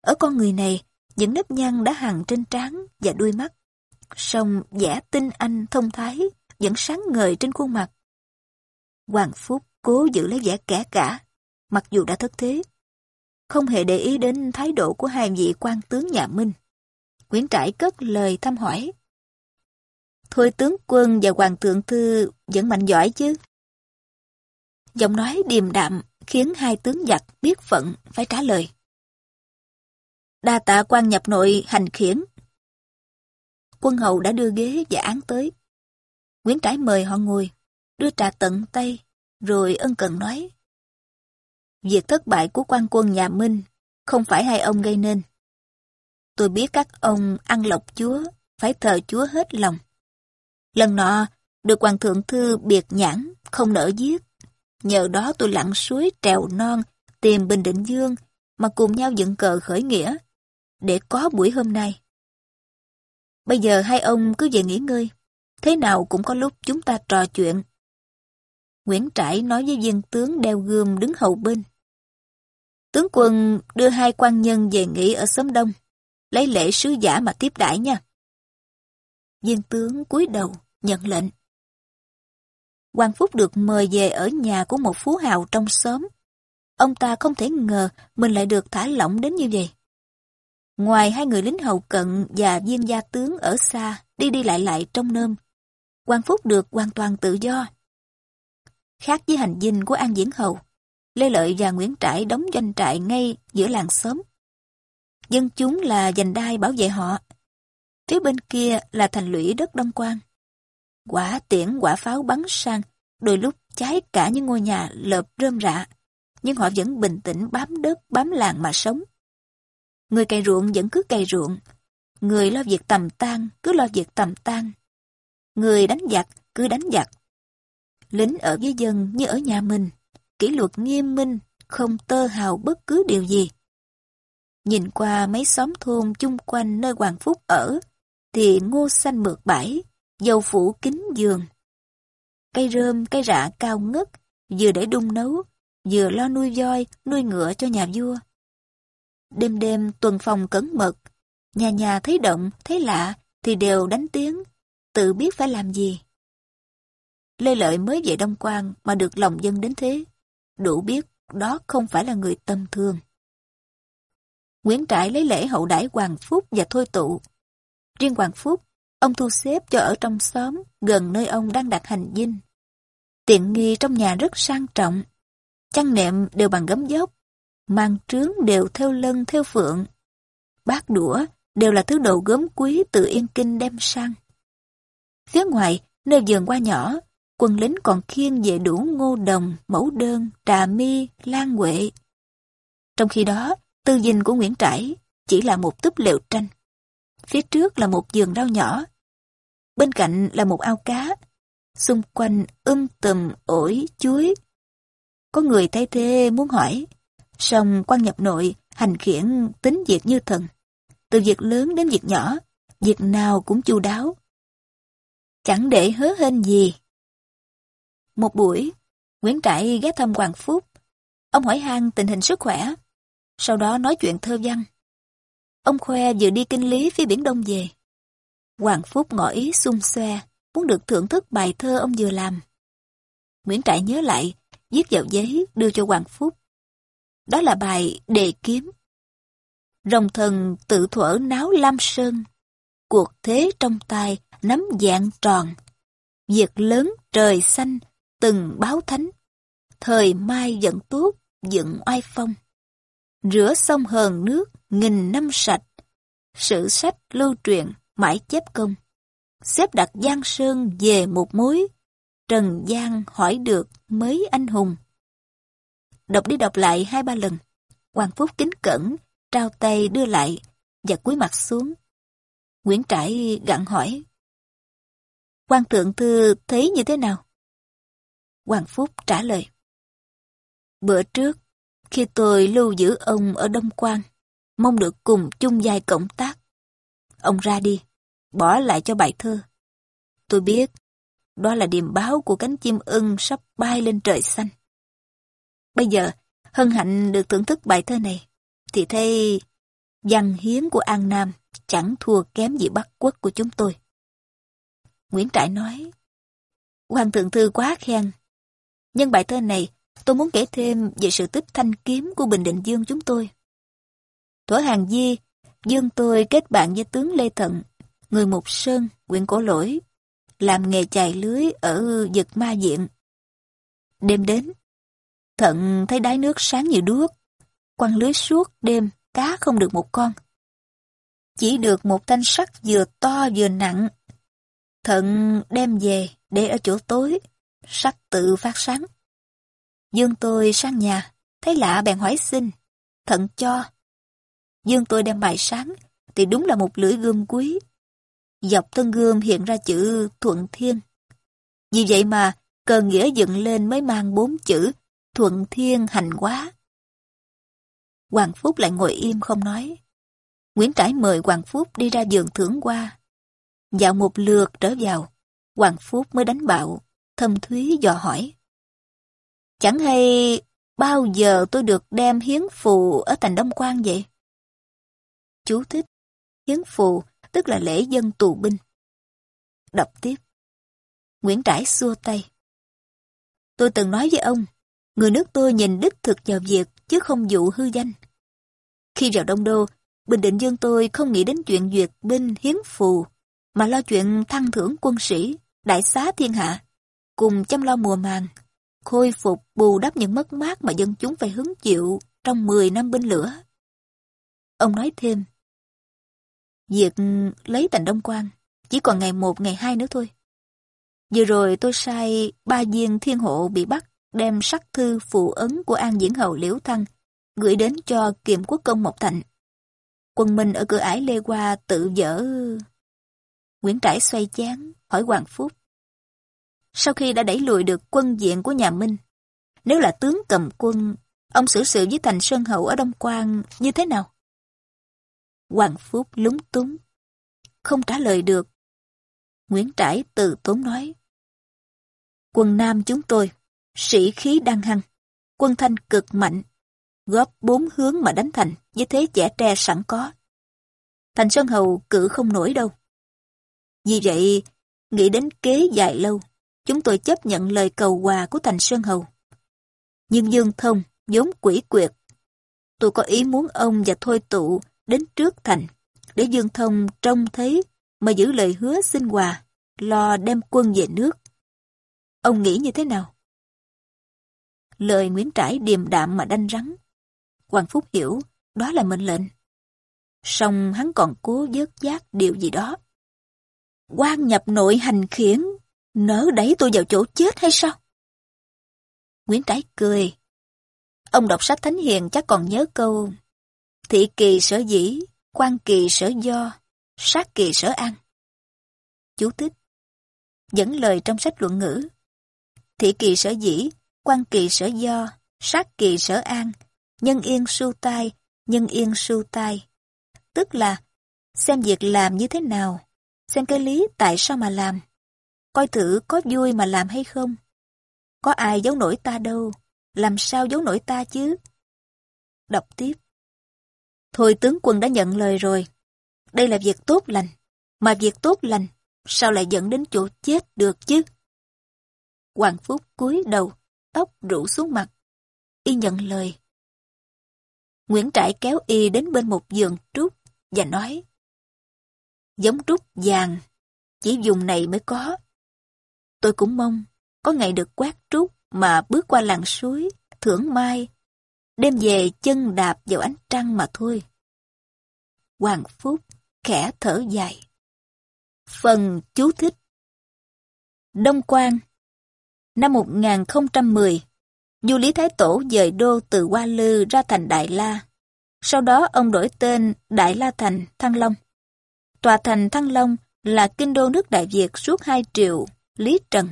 Ở con người này, những nếp nhăn đã hằn trên trán và đuôi mắt. Song vẻ tinh anh thông thái vẫn sáng ngời trên khuôn mặt. Hoàng Phúc cố giữ lấy vẻ kẻ cả, mặc dù đã thất thế. Không hề để ý đến thái độ của hai vị quan tướng nhà Minh. Nguyễn Trãi cất lời thăm hỏi. Thôi tướng quân và hoàng thượng thư vẫn mạnh giỏi chứ. Giọng nói điềm đạm khiến hai tướng giặc biết phận phải trả lời. Đa tạ quan nhập nội hành khiển. Quân hầu đã đưa ghế và án tới. Nguyễn Trãi mời họ ngồi, đưa trà tận tay, rồi ân cần nói. Việc thất bại của quan quân nhà Minh không phải hai ông gây nên. Tôi biết các ông ăn lộc chúa, phải thờ chúa hết lòng. Lần nọ, được hoàng thượng thư biệt nhãn, không nỡ giết. Nhờ đó tôi lặn suối trèo non, tìm Bình Định Dương, mà cùng nhau dựng cờ khởi nghĩa, để có buổi hôm nay. Bây giờ hai ông cứ về nghỉ ngơi, thế nào cũng có lúc chúng ta trò chuyện. Nguyễn Trãi nói với viên tướng đeo gươm đứng hầu bên. Tướng quân đưa hai quan nhân về nghỉ ở xóm đông, lấy lễ sứ giả mà tiếp đãi nha. Viên tướng cúi đầu, nhận lệnh. Hoàng Phúc được mời về ở nhà của một phú hào trong xóm. Ông ta không thể ngờ mình lại được thả lỏng đến như vậy. Ngoài hai người lính hầu cận và viên gia tướng ở xa đi đi lại lại trong nơm, quang Phúc được hoàn toàn tự do. Khác với hành dinh của An Diễn Hầu, Lê Lợi và Nguyễn Trãi đóng doanh trại ngay giữa làng xóm. Dân chúng là giành đai bảo vệ họ. Phía bên kia là thành lũy đất Đông Quan. Quả tiễn quả pháo bắn sang, đôi lúc cháy cả những ngôi nhà lợp rơm rạ, nhưng họ vẫn bình tĩnh bám đất, bám làng mà sống. Người cày ruộng vẫn cứ cày ruộng, người lo việc tầm tan cứ lo việc tầm tan. Người đánh giặc cứ đánh giặc. Lính ở với dân như ở nhà mình, kỷ luật nghiêm minh, không tơ hào bất cứ điều gì. Nhìn qua mấy xóm thôn chung quanh nơi Hoàng Phúc ở, thì ngô xanh mượt bãi, dầu phủ kính giường. Cây rơm, cây rạ cao ngất, vừa để đun nấu, vừa lo nuôi voi, nuôi ngựa cho nhà vua. Đêm đêm tuần phòng cẩn mật, nhà nhà thấy động, thấy lạ thì đều đánh tiếng, tự biết phải làm gì. Lê Lợi mới về Đông Quang mà được lòng dân đến thế, đủ biết đó không phải là người tâm thương. Nguyễn Trãi lấy lễ hậu đãi Hoàng Phúc và Thôi Tụ. Riêng Hoàng Phúc, ông thu xếp cho ở trong xóm, gần nơi ông đang đặt hành dinh. Tiện nghi trong nhà rất sang trọng. Chăn nệm đều bằng gấm dốc, màn trướng đều theo lân theo phượng. Bát đũa đều là thứ đồ gốm quý từ Yên Kinh đem sang. Phía ngoài, nơi vườn qua nhỏ, quân lính còn khiêng về đủ ngô đồng, mẫu đơn, trà mi, lan quệ. Trong khi đó, tư dinh của Nguyễn Trãi chỉ là một túp lều tranh. Phía trước là một giường rau nhỏ. Bên cạnh là một ao cá. Xung quanh um tùm, ổi, chuối. Có người thay thế muốn hỏi. Song quan nhập nội, hành khiển tính việc như thần. Từ việc lớn đến việc nhỏ, việc nào cũng chu đáo. Chẳng để hớ hên gì. Một buổi, Nguyễn Trãi ghé thăm Hoàng Phúc. Ông hỏi han tình hình sức khỏe, sau đó nói chuyện thơ văn. Ông khoe vừa đi kinh lý phía biển Đông về. Hoàng Phúc ngỏ ý xung xoe, muốn được thưởng thức bài thơ ông vừa làm. Nguyễn Trãi nhớ lại, viết vào giấy đưa cho Hoàng Phúc. Đó là bài Đề Kiếm. Rồng thần tự thuở náo lam sơn, cuộc thế trong tay nắm dạng tròn. Việc lớn trời xanh, từng báo thánh. Thời mai giận tốt, dựng oai phong. Rửa sông hờn nước, nghìn năm sạch. Sử sách lưu truyền, mãi chép công. Xếp đặt Giang Sơn về một mối. Trần Giang hỏi được mấy anh hùng. Đọc đi đọc lại hai ba lần. Hoàng Phúc kính cẩn, trao tay đưa lại và cúi mặt xuống. Nguyễn Trãi gặn hỏi. quan thượng thư thấy như thế nào? Hoàng Phúc trả lời. Bữa trước, khi tôi lưu giữ ông ở Đông Quan, mong được cùng chung giai cộng tác. Ông ra đi, bỏ lại cho bài thơ. Tôi biết, đó là điềm báo của cánh chim ưng sắp bay lên trời xanh. Bây giờ, hân hạnh được thưởng thức bài thơ này, thì thấy văn hiến của An Nam chẳng thua kém gì Bắc quốc của chúng tôi. Nguyễn Trãi nói, Hoàng thượng thư quá khen. nhưng bài thơ này, tôi muốn kể thêm về sự tích thanh kiếm của Bình Định Dương chúng tôi. Thuở hàng di, Dương tôi kết bạn với tướng Lê Thận, người Mục Sơn, huyện Cổ Lỗi, làm nghề chài lưới ở vực ma diện. Đêm đến, Thận thấy đáy nước sáng như đuốc, quăng lưới suốt đêm, cá không được một con. Chỉ được một thanh sắt vừa to vừa nặng. Thận đem về để ở chỗ tối, sắt tự phát sáng. Dương tôi sang nhà, thấy lạ bèn hỏi xin, thận cho. Dương tôi đem bài sáng, thì đúng là một lưỡi gươm quý. Dọc thân gươm hiện ra chữ Thuận Thiên. Vì vậy mà, cờ nghĩa dựng lên mới mang bốn chữ Thuận Thiên hành quá. Hoàng Phúc lại ngồi im không nói. Nguyễn Trãi mời Hoàng Phúc đi ra giường thưởng qua. Dạo một lượt trở vào, Hoàng Phúc mới đánh bạo, thâm thúy dò hỏi. Chẳng hay bao giờ tôi được đem hiến phù ở thành Đông Quan vậy? Chú thích, hiến phù tức là lễ dân tù binh. Đọc tiếp. Nguyễn Trãi xua tay. Tôi từng nói với ông, người nước tôi nhìn đích thực vào việc chứ không dụ hư danh. Khi vào Đông Đô, Bình Định Dương tôi không nghĩ đến chuyện duyệt binh hiến phù, mà lo chuyện thăng thưởng quân sĩ, đại xá thiên hạ, cùng chăm lo mùa màng, khôi phục bù đắp những mất mát mà dân chúng phải hứng chịu trong 10 năm binh lửa. Ông nói thêm, việc lấy thành Đông Quan chỉ còn ngày một ngày hai nữa thôi. Vừa rồi tôi sai ba viên thiên hộ bị bắt đem sắc thư phụ ấn của An Diễn Hầu Liễu Thăng gửi đến cho kiềm quốc công Mộc Thạnh. Quân Minh ở cửa ải Lê Hoa tự dở... Nguyễn Trãi xoay chán, hỏi Hoàng Phúc. Sau khi đã đẩy lùi được quân diện của nhà Minh, nếu là tướng cầm quân, ông xử sự với thành Sơn Hậu ở Đông Quang như thế nào? Hoàng Phúc lúng túng, không trả lời được. Nguyễn Trãi từ tốn nói. Quân Nam chúng tôi, sĩ khí đang hăng. quân thanh cực mạnh, góp bốn hướng mà đánh thành với thế trẻ tre sẵn có. Thành Sơn Hầu cự không nổi đâu. Vì vậy, nghĩ đến kế dài lâu, chúng tôi chấp nhận lời cầu hòa của Thành Sơn Hầu. Nhưng Dương Thông, vốn quỷ quyệt, tôi có ý muốn ông và Thôi Tụ đến trước thành, để Dương Thông trông thấy mà giữ lời hứa xin hòa, lo đem quân về nước. Ông nghĩ như thế nào? Lời Nguyễn Trãi điềm đạm mà đanh rắn. Hoàng Phúc hiểu, đó là mệnh lệnh. Xong hắn còn cố dớt giác điều gì đó. quan nhập nội hành khiển, nỡ đẩy tôi vào chỗ chết hay sao? Nguyễn Trãi cười. Ông đọc sách Thánh Hiền chắc còn nhớ câu Thị kỳ sở dĩ, quan kỳ sở do, sát kỳ sở an. Chú thích. Dẫn lời trong sách luận ngữ. Thị kỳ sở dĩ, quan kỳ sở do, sát kỳ sở an, nhân yên su tai, nhân yên su tai. Tức là xem việc làm như thế nào, xem cái lý tại sao mà làm, coi thử có vui mà làm hay không. Có ai giấu nổi ta đâu, làm sao giấu nổi ta chứ? Đọc tiếp. Thôi tướng quân đã nhận lời rồi. Đây là việc tốt lành, mà việc tốt lành sao lại dẫn đến chỗ chết được chứ? Hoàng Phúc cúi đầu, tóc rủ xuống mặt. Y nhận lời. Nguyễn Trãi kéo y đến bên một giường trúc và nói Giống trúc vàng, chỉ dùng này mới có. Tôi cũng mong có ngày được quát trúc mà bước qua làng suối, thưởng mai, đem về chân đạp vào ánh trăng mà thôi. Hoàng Phúc khẽ thở dài. Phần chú thích Đông Quang Năm 1010, Du Lý Thái Tổ dời đô từ Hoa Lư ra thành Đại La. Sau đó ông đổi tên Đại La Thành, Thăng Long. Tòa thành Thăng Long là kinh đô nước Đại Việt suốt hai triệu, Lý Trần.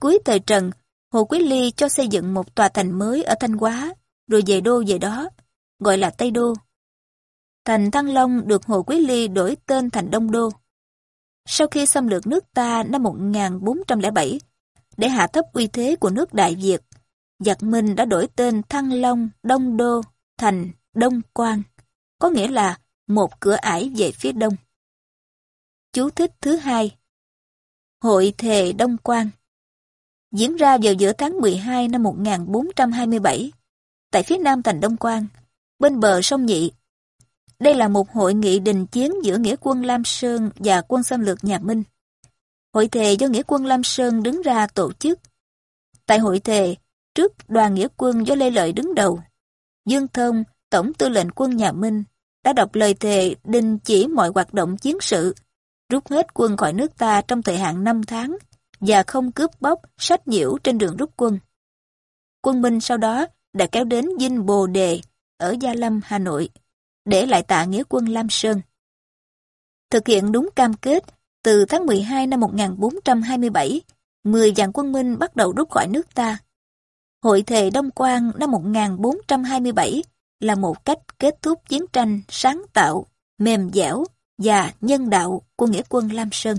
Cuối thời Trần, Hồ Quý Ly cho xây dựng một tòa thành mới ở Thanh Hóa, rồi về đô về đó, gọi là Tây Đô. Thành Thăng Long được Hồ Quý Ly đổi tên thành Đông Đô. Sau khi xâm lược nước ta năm 1407, để hạ thấp uy thế của nước Đại Việt, giặc Minh đã đổi tên Thăng Long, Đông Đô thành Đông Quan, có nghĩa là một cửa ải về phía đông. Chú thích thứ hai Hội Thề Đông Quan diễn ra vào giữa tháng 12 năm 1427 tại phía nam thành Đông Quan, bên bờ sông Nhị. Đây là một hội nghị đình chiến giữa nghĩa quân Lam Sơn và quân xâm lược nhà Minh. Hội thề do nghĩa quân Lam Sơn đứng ra tổ chức. Tại hội thề, trước đoàn nghĩa quân do Lê Lợi đứng đầu, Dương Thông, Tổng tư lệnh quân nhà Minh, đã đọc lời thề đình chỉ mọi hoạt động chiến sự, rút hết quân khỏi nước ta trong thời hạn 5 tháng và không cướp bóc, sách nhiễu trên đường rút quân. Quân Minh sau đó đã kéo đến Dinh Bồ Đề ở Gia Lâm, Hà Nội, để lại tạ nghĩa quân Lam Sơn. Thực hiện đúng cam kết, từ tháng 12 năm 1427, 10 dàn quân Minh bắt đầu rút khỏi nước ta. Hội thề Đông Quang năm 1427 là một cách kết thúc chiến tranh sáng tạo, mềm dẻo và nhân đạo của nghĩa quân Lam Sơn.